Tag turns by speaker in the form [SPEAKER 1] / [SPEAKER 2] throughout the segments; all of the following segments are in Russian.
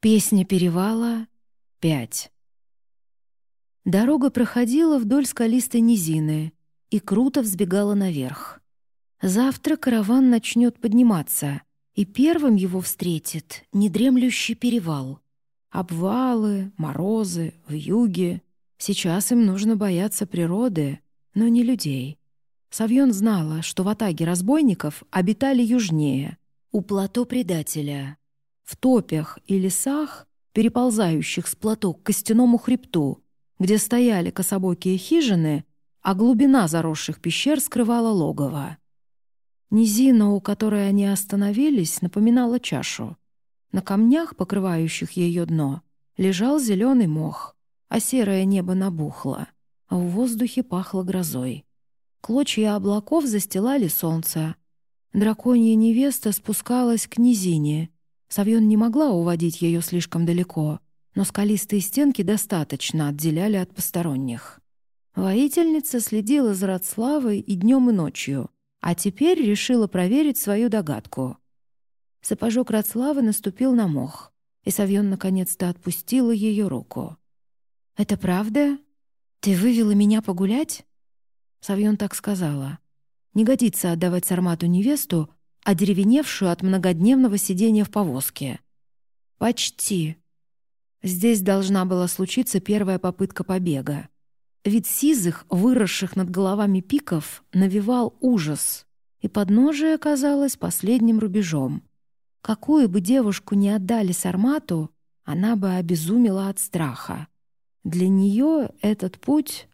[SPEAKER 1] Песня перевала — пять. Дорога проходила вдоль скалистой низины и круто взбегала наверх. Завтра караван начнет подниматься, и первым его встретит недремлющий перевал. Обвалы, морозы, вьюги. Сейчас им нужно бояться природы, но не людей. Савьон знала, что в атаге разбойников обитали южнее, у плато предателя, в топях и лесах, переползающих с плато к костяному хребту, где стояли кособокие хижины, а глубина заросших пещер скрывала логово. Низина, у которой они остановились, напоминала чашу. На камнях, покрывающих ее дно, лежал зеленый мох, а серое небо набухло, а в воздухе пахло грозой. Клочья облаков застилали солнце. Драконья невеста спускалась к низине. Савьон не могла уводить ее слишком далеко, но скалистые стенки достаточно отделяли от посторонних. Воительница следила за Радславой и днем, и ночью, а теперь решила проверить свою догадку. Сапожок Радславы наступил на мох, и Савьон наконец-то отпустила ее руку. «Это правда? Ты вывела меня погулять?» Савьон так сказала. Не годится отдавать Сармату невесту, одеревеневшую от многодневного сидения в повозке. Почти. Здесь должна была случиться первая попытка побега. Вид сизых, выросших над головами пиков, навевал ужас, и подножие оказалось последним рубежом. Какую бы девушку ни отдали Сармату, она бы обезумела от страха. Для нее этот путь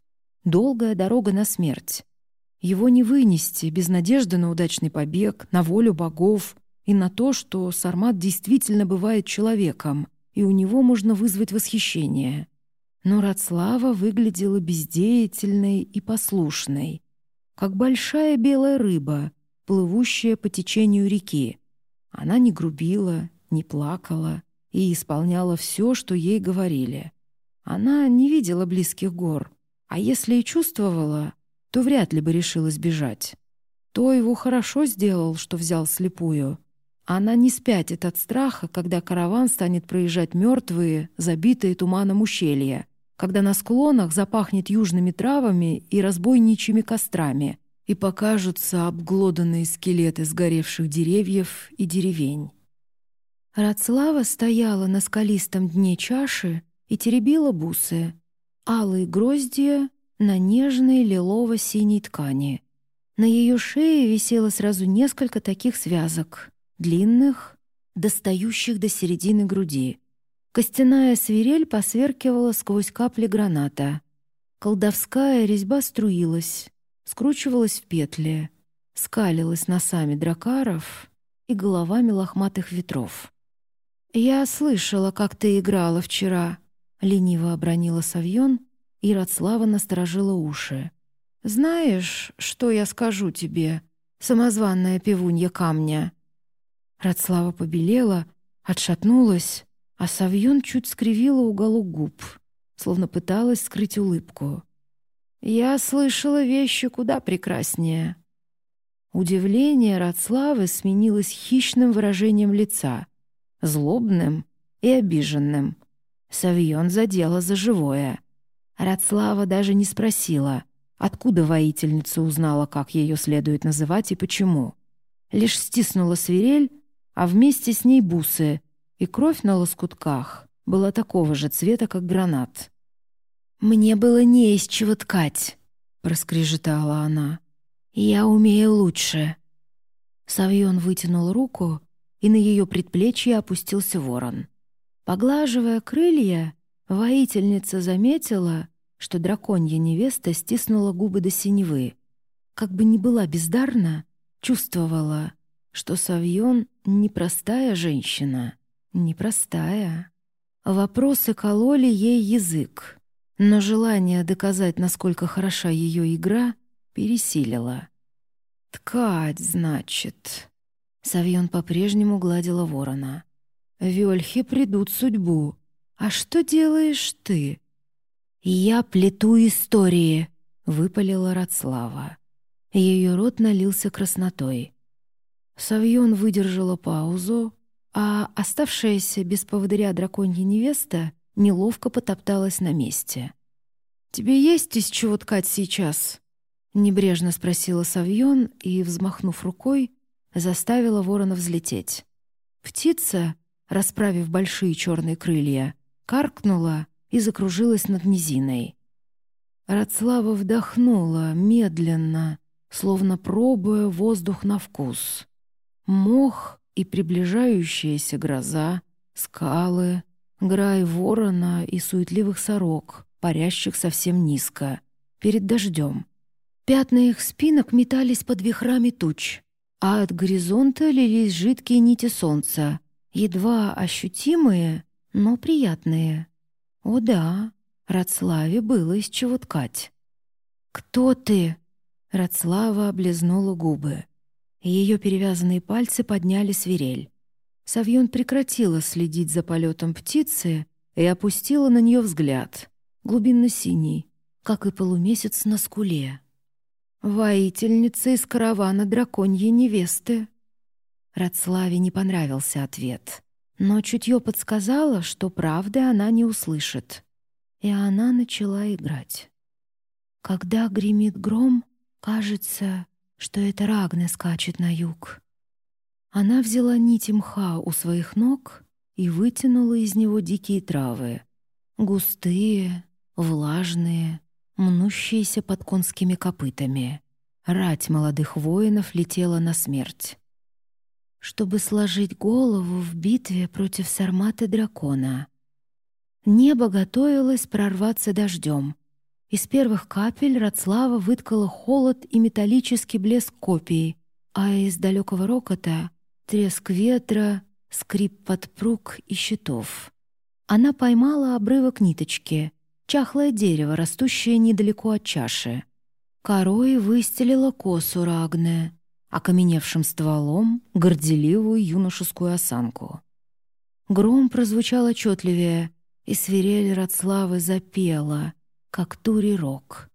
[SPEAKER 1] Долгая дорога на смерть. Его не вынести без надежды на удачный побег, на волю богов и на то, что Сармат действительно бывает человеком, и у него можно вызвать восхищение. Но Радслава выглядела бездеятельной и послушной, как большая белая рыба, плывущая по течению реки. Она не грубила, не плакала и исполняла все, что ей говорили. Она не видела близких гор — а если и чувствовала, то вряд ли бы решилась бежать. То его хорошо сделал, что взял слепую. Она не спятит от страха, когда караван станет проезжать мертвые, забитые туманом ущелья, когда на склонах запахнет южными травами и разбойничьими кострами, и покажутся обглоданные скелеты сгоревших деревьев и деревень. Радслава стояла на скалистом дне чаши и теребила бусы, алые гроздья на нежной лилово-синей ткани. На ее шее висело сразу несколько таких связок, длинных, достающих до середины груди. Костяная свирель посверкивала сквозь капли граната. Колдовская резьба струилась, скручивалась в петли, скалилась носами дракаров и головами лохматых ветров. «Я слышала, как ты играла вчера», — лениво обронила Савьон, и Радслава насторожила уши. «Знаешь, что я скажу тебе, самозванная пивунья камня?» Радслава побелела, отшатнулась, а Савьон чуть скривила уголок губ, словно пыталась скрыть улыбку. «Я слышала вещи куда прекраснее». Удивление Радславы сменилось хищным выражением лица, злобным и обиженным — Савьон задела за живое. Радслава даже не спросила, откуда воительница узнала, как ее следует называть и почему. Лишь стиснула свирель, а вместе с ней бусы, и кровь на лоскутках была такого же цвета, как гранат. «Мне было не из чего ткать», — проскрежетала она. «Я умею лучше». Савьон вытянул руку, и на ее предплечье опустился ворон. Поглаживая крылья, воительница заметила, что драконья невеста стиснула губы до синевы. Как бы ни была бездарна, чувствовала, что Савьон — непростая женщина, непростая. Вопросы кололи ей язык, но желание доказать, насколько хороша ее игра, пересилило. «Ткать, значит...» Савьон по-прежнему гладила ворона. Вельхи придут судьбу. А что делаешь ты?» «Я плету истории», — выпалила Радслава. Ее рот налился краснотой. Савьон выдержала паузу, а оставшаяся без поводыря драконья невеста неловко потопталась на месте. «Тебе есть из чего ткать сейчас?» — небрежно спросила Савьон и, взмахнув рукой, заставила ворона взлететь. Птица, расправив большие черные крылья, каркнула и закружилась над низиной. Радслава вдохнула медленно, словно пробуя воздух на вкус. Мох и приближающаяся гроза, скалы, грай ворона и суетливых сорок, парящих совсем низко, перед дождем. Пятна их спинок метались под вихрами туч, а от горизонта лились жидкие нити солнца, едва ощутимые, но приятные. О да, Радславе было из чего ткать. «Кто ты?» Радслава облизнула губы. Ее перевязанные пальцы подняли свирель. Савьон прекратила следить за полетом птицы и опустила на нее взгляд, глубинно-синий, как и полумесяц на скуле. «Воительница из каравана драконьей невесты». Радславе не понравился ответ, но чутье подсказало, что правды она не услышит. И она начала играть. Когда гремит гром, кажется, что это Рагна скачет на юг. Она взяла нить мха у своих ног и вытянула из него дикие травы. Густые, влажные, мнущиеся под конскими копытами. Рать молодых воинов летела на смерть. Чтобы сложить голову в битве против сарматы дракона. Небо готовилось прорваться дождем — из первых капель Рацлава выткала холод и металлический блеск копии, а из далекого рокота — треск ветра, скрип подпруг и щитов. Она поймала обрывок ниточки, чахлое дерево, растущее недалеко от чаши. Корой выстелила косу Рагне, окаменевшим стволом — горделивую юношескую осанку. Гром прозвучал отчетливее, и свирель Рацлавы запела — как тури-рок.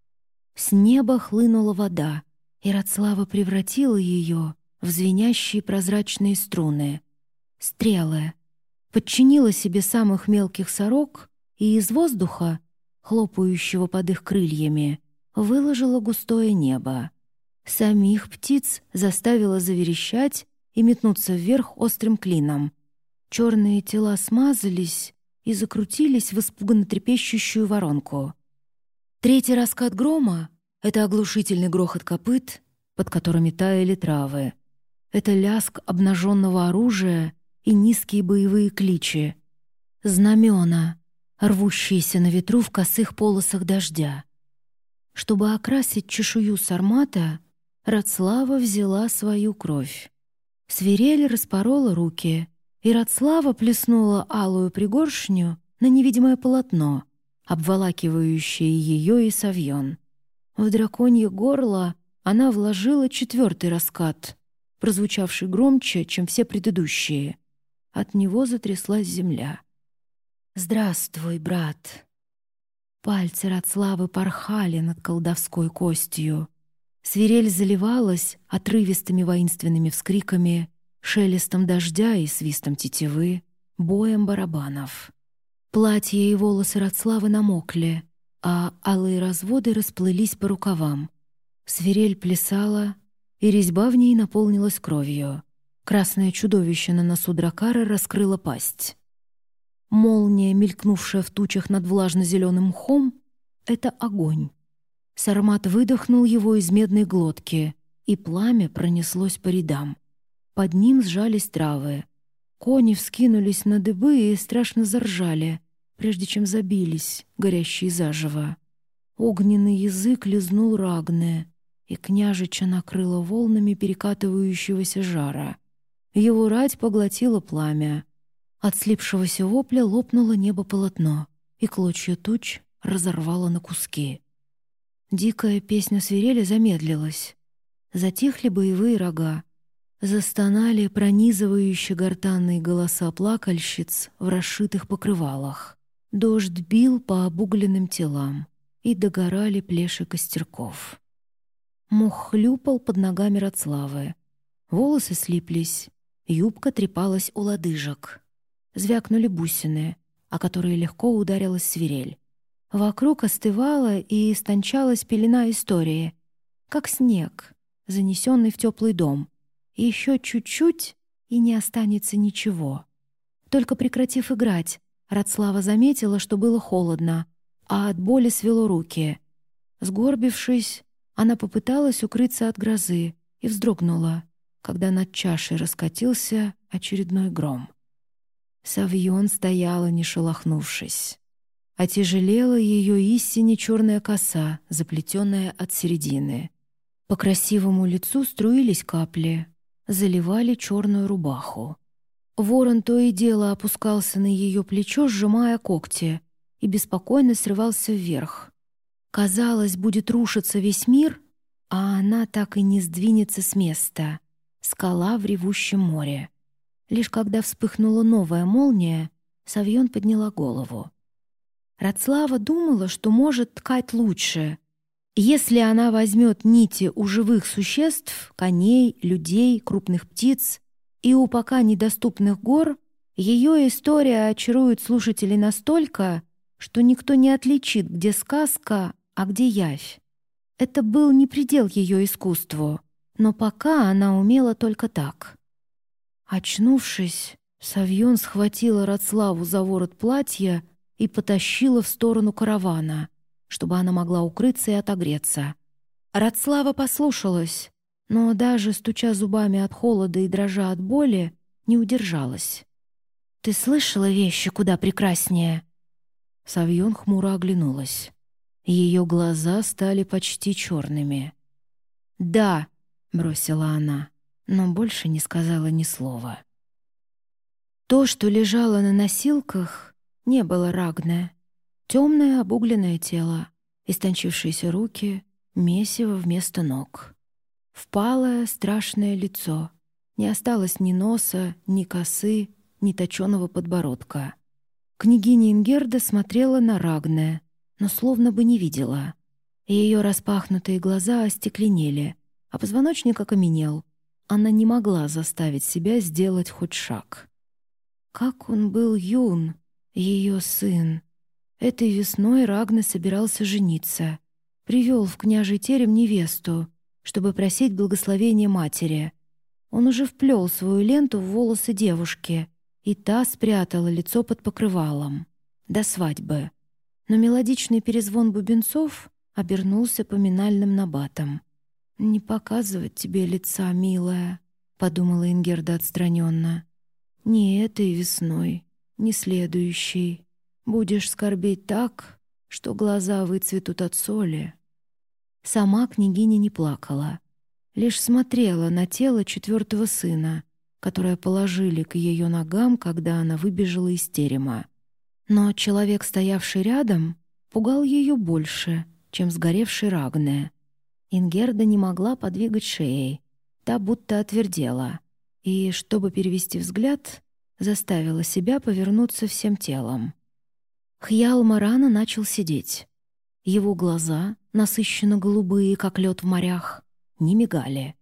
[SPEAKER 1] С неба хлынула вода, и Рацлава превратила ее в звенящие прозрачные струны. Стрелы. Подчинила себе самых мелких сорок и из воздуха, хлопающего под их крыльями, выложила густое небо. Самих птиц заставила заверещать и метнуться вверх острым клином. Черные тела смазались и закрутились в испуганно трепещущую воронку. Третий раскат грома — это оглушительный грохот копыт, под которыми таяли травы. Это ляск обнаженного оружия и низкие боевые кличи. Знамена, рвущиеся на ветру в косых полосах дождя. Чтобы окрасить чешую сармата, Радслава взяла свою кровь. Свирель распорола руки, и Радслава плеснула алую пригоршню на невидимое полотно — обволакивающее ее и Савьон. В драконье горло она вложила четвертый раскат, прозвучавший громче, чем все предыдущие. От него затряслась земля. «Здравствуй, брат!» Пальцы Рацлавы порхали над колдовской костью. Свирель заливалась отрывистыми воинственными вскриками, шелестом дождя и свистом тетивы, боем барабанов. Платье и волосы Рацлавы намокли, а алые разводы расплылись по рукавам. Свирель плясала, и резьба в ней наполнилась кровью. Красное чудовище на носу дракара раскрыло пасть. Молния, мелькнувшая в тучах над влажно-зеленым мхом, — это огонь. Сармат выдохнул его из медной глотки, и пламя пронеслось по рядам. Под ним сжались травы. Кони вскинулись на дыбы и страшно заржали, прежде чем забились, горящие заживо. Огненный язык лизнул Рагне, и княжича накрыло волнами перекатывающегося жара. Его рать поглотила пламя. От слипшегося вопля лопнуло небо полотно, и клочья туч разорвало на куски. Дикая песня свирели замедлилась. Затихли боевые рога, Застонали пронизывающие гортанные голоса плакальщиц в расшитых покрывалах. Дождь бил по обугленным телам, и догорали плеши костерков. Мох хлюпал под ногами Рацлавы. Волосы слиплись, Юбка трепалась у лодыжек. Звякнули бусины, о которые легко ударилась свирель. Вокруг остывала и истончалась пелена истории, как снег, занесенный в теплый дом. Еще чуть-чуть, и не останется ничего. Только прекратив играть, Радслава заметила, что было холодно, а от боли свело руки. Сгорбившись, она попыталась укрыться от грозы и вздрогнула, когда над чашей раскатился очередной гром. Савьон стояла, не шелохнувшись. Отяжелела ее истине черная коса, заплетенная от середины. По красивому лицу струились капли, заливали черную рубаху. Ворон то и дело опускался на ее плечо, сжимая когти, и беспокойно срывался вверх. Казалось, будет рушиться весь мир, а она так и не сдвинется с места. Скала в ревущем море. Лишь когда вспыхнула новая молния, Савьон подняла голову. Радслава думала, что может ткать лучше. Если она возьмет нити у живых существ, коней, людей, крупных птиц и у пока недоступных гор, ее история очарует слушателей настолько, что никто не отличит, где сказка, а где явь. Это был не предел ее искусству, но пока она умела только так. Очнувшись, Савьон схватила Радславу за ворот платья и потащила в сторону каравана, чтобы она могла укрыться и отогреться. Радслава послушалась, но даже стуча зубами от холода и дрожа от боли, не удержалась. «Ты слышала вещи куда прекраснее?» Савьон хмуро оглянулась. Ее глаза стали почти черными. «Да», — бросила она, но больше не сказала ни слова. То, что лежало на носилках, не было рагное. Темное обугленное тело, истончившиеся руки, месиво вместо ног. Впалое страшное лицо. Не осталось ни носа, ни косы, ни точеного подбородка. Княгиня Ингерда смотрела на Рагне, но словно бы не видела. Ее распахнутые глаза остекленели, а позвоночник окаменел. Она не могла заставить себя сделать хоть шаг. Как он был юн, ее сын. Этой весной Рагна собирался жениться. Привел в княжий терем невесту, чтобы просить благословения матери. Он уже вплел свою ленту в волосы девушки — и та спрятала лицо под покрывалом. До свадьбы. Но мелодичный перезвон бубенцов обернулся поминальным набатом. «Не показывать тебе лица, милая», — подумала Ингерда отстраненно. «Не этой весной, не следующей. Будешь скорбеть так, что глаза выцветут от соли». Сама княгиня не плакала, лишь смотрела на тело четвертого сына — которое положили к ее ногам, когда она выбежала из терема. Но человек, стоявший рядом, пугал ее больше, чем сгоревший Рагне. Ингерда не могла подвигать шеей, та будто отвердела, и, чтобы перевести взгляд, заставила себя повернуться всем телом. Хьял Марана начал сидеть. Его глаза, насыщенно голубые, как лед в морях, не мигали.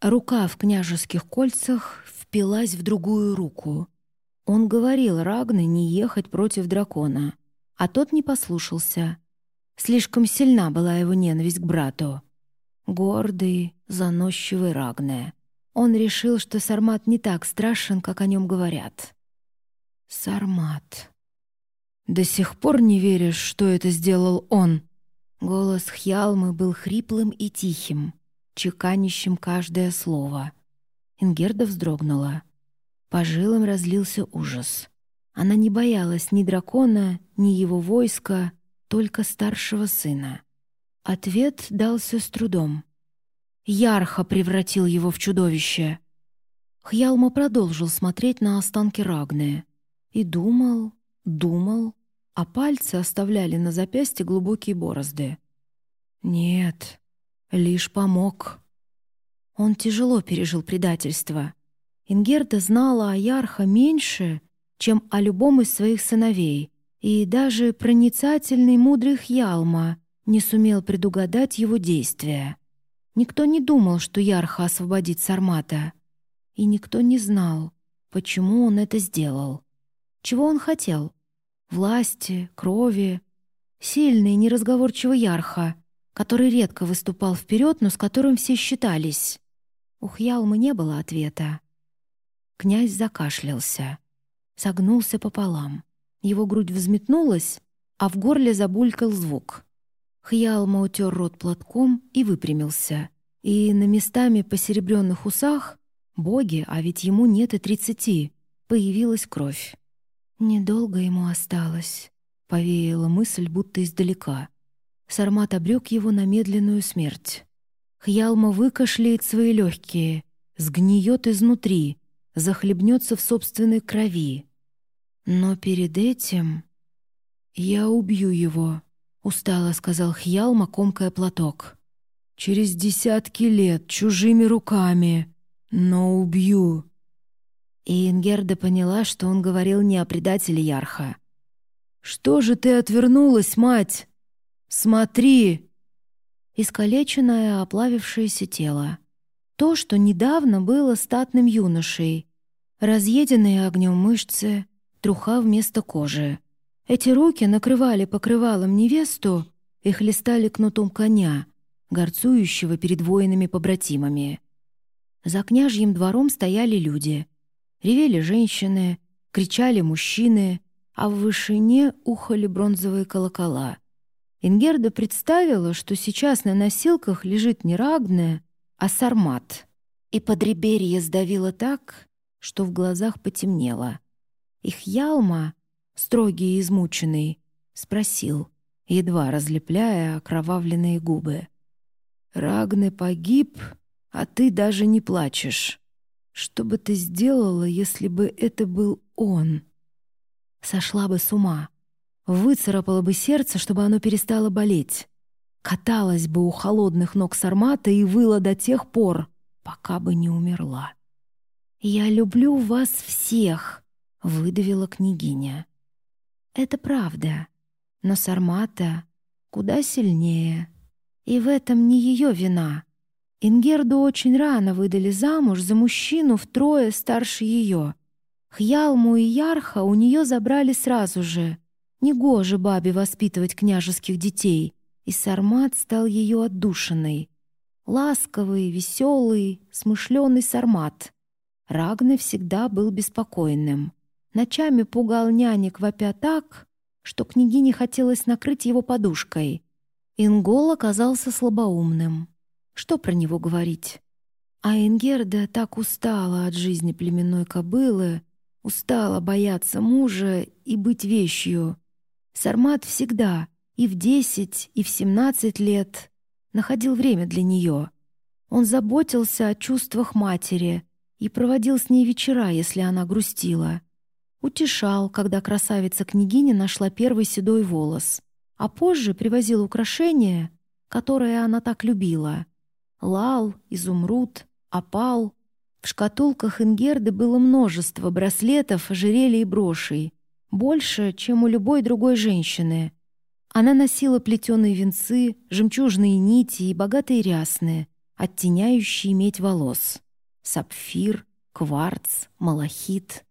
[SPEAKER 1] Рука в княжеских кольцах впилась в другую руку. Он говорил Рагне не ехать против дракона, а тот не послушался. Слишком сильна была его ненависть к брату. Гордый, заносчивый Рагне. Он решил, что Сармат не так страшен, как о нем говорят. Сармат. «До сих пор не веришь, что это сделал он?» Голос Хьялмы был хриплым и тихим, чеканящим каждое слово. Ингерда вздрогнула. По жилам разлился ужас. Она не боялась ни дракона, ни его войска, только старшего сына. Ответ дался с трудом. Ярха превратил его в чудовище. Хьялма продолжил смотреть на останки Рагны. И думал, думал, а пальцы оставляли на запястье глубокие борозды. Нет, лишь помог. Он тяжело пережил предательство. Ингерда знала о Ярха меньше, чем о любом из своих сыновей, и даже проницательный мудрый Ялма не сумел предугадать его действия. Никто не думал, что Ярха освободит Сармата. И никто не знал, почему он это сделал. Чего он хотел? Власти, крови. Сильный, неразговорчивый Ярха, который редко выступал вперед, но с которым все считались. У Хьялмы не было ответа. Князь закашлялся, согнулся пополам. Его грудь взметнулась, а в горле забулькал звук. Хьялма утер рот платком и выпрямился. И на местами посеребренных усах, боги, а ведь ему нет и тридцати, появилась кровь. Недолго ему осталось, повеяла мысль, будто издалека. Сармат обрек его на медленную смерть. Хьялма выкашляет свои легкие, сгниет изнутри, захлебнется в собственной крови. Но перед этим я убью его, устало сказал Хьялма, комкая платок. Через десятки лет чужими руками, но убью. И Ингерда поняла, что он говорил не о предателе Ярха. «Что же ты отвернулась, мать? Смотри!» Искалеченное, оплавившееся тело. То, что недавно было статным юношей. Разъеденные огнем мышцы, труха вместо кожи. Эти руки накрывали покрывалом невесту и хлестали кнутом коня, горцующего перед воинами-побратимами. За княжьим двором стояли люди — Ревели женщины, кричали мужчины, а в вышине ухали бронзовые колокола. Ингерда представила, что сейчас на носилках лежит не Рагне, а Сармат. И подреберье сдавило так, что в глазах потемнело. Их Ялма, строгий и измученный, спросил, едва разлепляя окровавленные губы. «Рагне погиб, а ты даже не плачешь». Что бы ты сделала, если бы это был он? Сошла бы с ума. Выцарапала бы сердце, чтобы оно перестало болеть. Каталась бы у холодных ног Сармата и выла до тех пор, пока бы не умерла. «Я люблю вас всех», — выдавила княгиня. «Это правда, но Сармата куда сильнее, и в этом не ее вина». Ингерду очень рано выдали замуж за мужчину втрое старше ее. Хьялму и Ярха у нее забрали сразу же. Негоже бабе воспитывать княжеских детей, и Сармат стал ее отдушиной. Ласковый, веселый, смышленый Сармат. Рагны всегда был беспокойным. Ночами пугал нянек вопя так, что княгине хотелось накрыть его подушкой. Ингол оказался слабоумным. Что про него говорить? А Ингерда так устала от жизни племенной кобылы, устала бояться мужа и быть вещью. Сармат всегда, и в десять, и в семнадцать лет, находил время для нее. Он заботился о чувствах матери и проводил с ней вечера, если она грустила. Утешал, когда красавица-княгиня нашла первый седой волос, а позже привозил украшения, которые она так любила — лал, изумруд, опал. В шкатулках Ингерды было множество браслетов, ожерелий и брошей. Больше, чем у любой другой женщины. Она носила плетеные венцы, жемчужные нити и богатые рясны, оттеняющие медь волос. Сапфир, кварц, малахит.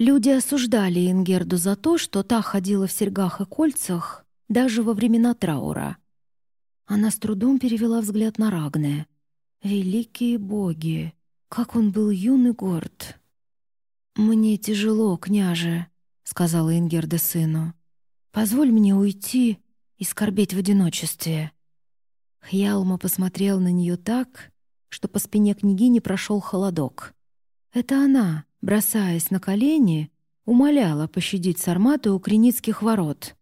[SPEAKER 1] Люди осуждали Ингерду за то, что та ходила в серьгах и кольцах даже во времена траура. Она с трудом перевела взгляд на Рагне. Великие боги! Как он был юн и горд! «Мне тяжело, княже», — сказала Ингерда сыну. «Позволь мне уйти и скорбеть в одиночестве». Хьялма посмотрел на нее так, что по спине княгини прошел холодок. Это она, бросаясь на колени, умоляла пощадить Сармату у Креницких ворот.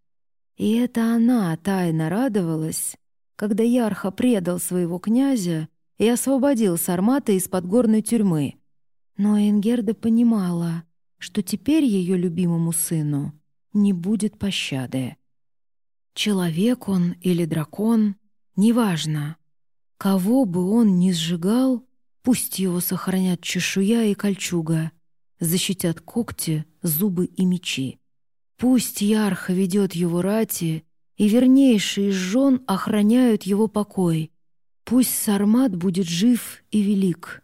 [SPEAKER 1] И это она тайно радовалась, когда Ярха предал своего князя и освободил Сармата из подгорной тюрьмы. Но Энгерда понимала, что теперь ее любимому сыну не будет пощады. Человек он или дракон, неважно. Кого бы он ни сжигал, пусть его сохранят чешуя и кольчуга, защитят когти, зубы и мечи. Пусть Ярха ведет его рати и вернейшие из жен охраняют его покой. Пусть Сармат будет жив и велик.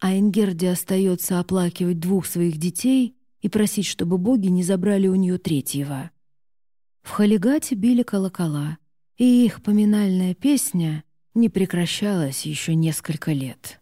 [SPEAKER 1] а Ингерде остается оплакивать двух своих детей и просить, чтобы боги не забрали у нее третьего. В Халигате били колокола, и их поминальная песня не прекращалась еще несколько лет.